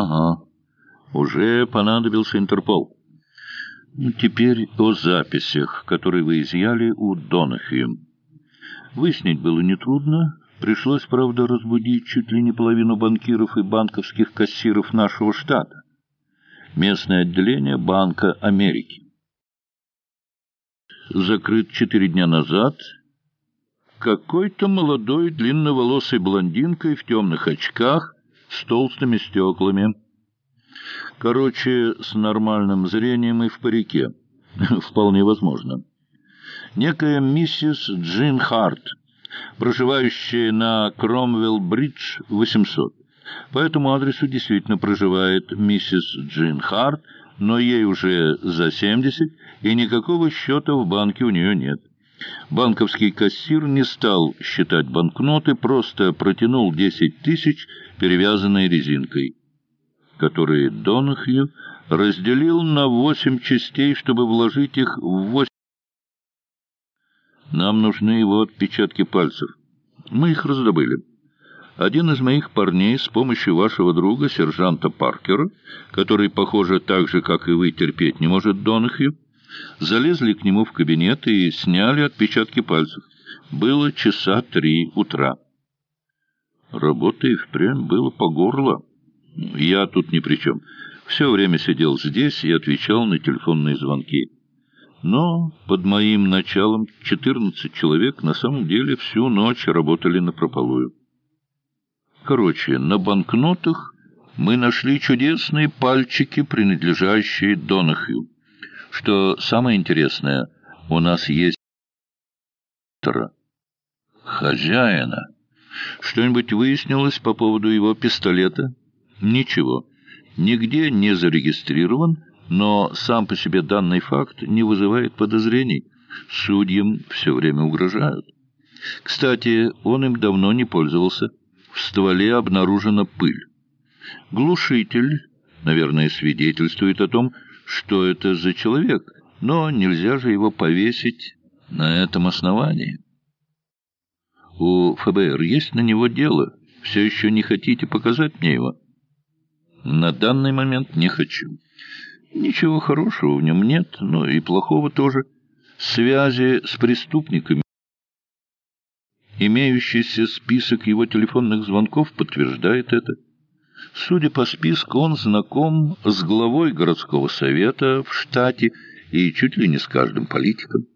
Ага, уже понадобился Интерпол. Ну, теперь о записях, которые вы изъяли у Донахью. Выяснить было нетрудно. Пришлось, правда, разбудить чуть ли не половину банкиров и банковских кассиров нашего штата. Местное отделение Банка Америки. Закрыт четыре дня назад какой-то молодой длинноволосой блондинкой в темных очках с толстыми стеклами. Короче, с нормальным зрением и в парике. Вполне возможно. Некая миссис Джин Харт, проживающая на Кромвелл-Бридж, 800. По этому адресу действительно проживает миссис Джин Харт, но ей уже за 70, и никакого счета в банке у нее нет. Банковский кассир не стал считать банкноты, просто протянул 10 тысяч, перевязанные резинкой, которые Донахью разделил на восемь частей, чтобы вложить их в восемь. Нам нужны его отпечатки пальцев. Мы их раздобыли. Один из моих парней с помощью вашего друга, сержанта Паркера, который, похоже, так же, как и вы, терпеть не может Донахью, залезли к нему в кабинет и сняли отпечатки пальцев. Было часа три утра. Работы и впрямь было по горло. Я тут ни при чем. Все время сидел здесь и отвечал на телефонные звонки. Но под моим началом четырнадцать человек на самом деле всю ночь работали на прополую. Короче, на банкнотах мы нашли чудесные пальчики, принадлежащие Донахью. Что самое интересное, у нас есть хозяина. Что-нибудь выяснилось по поводу его пистолета? Ничего. Нигде не зарегистрирован, но сам по себе данный факт не вызывает подозрений. Судьям все время угрожают. Кстати, он им давно не пользовался. В стволе обнаружена пыль. Глушитель, наверное, свидетельствует о том, что это за человек, но нельзя же его повесить на этом основании. У ФБР есть на него дело. Все еще не хотите показать мне его? На данный момент не хочу. Ничего хорошего в нем нет, но и плохого тоже. Связи с преступниками. Имеющийся список его телефонных звонков подтверждает это. Судя по списку, он знаком с главой городского совета в штате и чуть ли не с каждым политиком.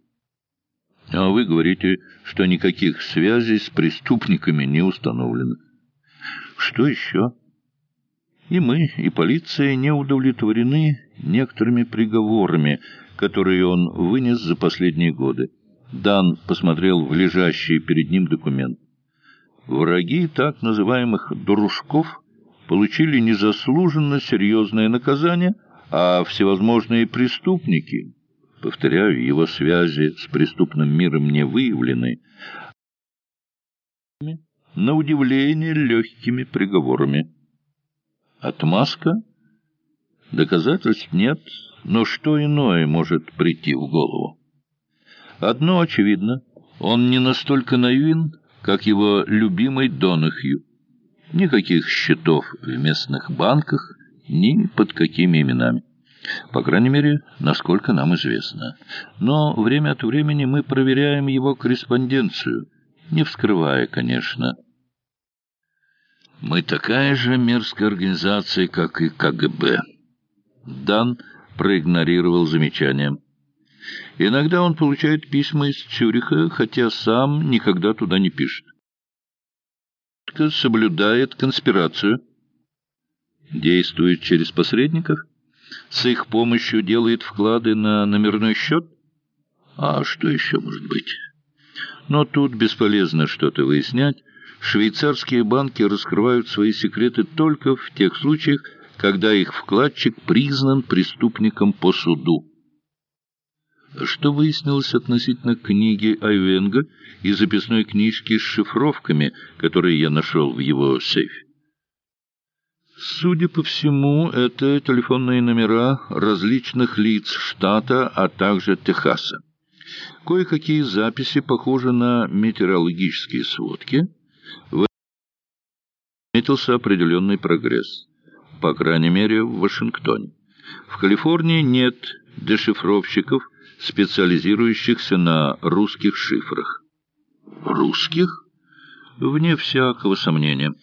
А вы говорите, что никаких связей с преступниками не установлено. Что еще? И мы, и полиция не удовлетворены некоторыми приговорами, которые он вынес за последние годы. Дан посмотрел в лежащий перед ним документ. Враги так называемых «дружков» получили незаслуженно серьезное наказание, а всевозможные преступники, повторяю, его связи с преступным миром не выявлены, на удивление легкими приговорами. Отмазка? Доказательств нет, но что иное может прийти в голову? Одно очевидно, он не настолько наивен, как его любимый Донахью. Никаких счетов в местных банках, ни под какими именами. По крайней мере, насколько нам известно. Но время от времени мы проверяем его корреспонденцию, не вскрывая, конечно. Мы такая же мерзкая организация, как и КГБ. Дан проигнорировал замечание. Иногда он получает письма из Цюриха, хотя сам никогда туда не пишет соблюдает конспирацию. Действует через посредников? С их помощью делает вклады на номерной счет? А что еще может быть? Но тут бесполезно что-то выяснять. Швейцарские банки раскрывают свои секреты только в тех случаях, когда их вкладчик признан преступником по суду. Что выяснилось относительно книги Айвенга и записной книжки с шифровками, которые я нашел в его сейфе? Судя по всему, это телефонные номера различных лиц штата, а также Техаса. Кое-какие записи похожи на метеорологические сводки. В отметился определенный прогресс. по крайней мере, в Вашингтоне. В Калифорнии нет дешифровщиков, специализирующихся на русских шифрах. Русских? Вне всякого сомнения.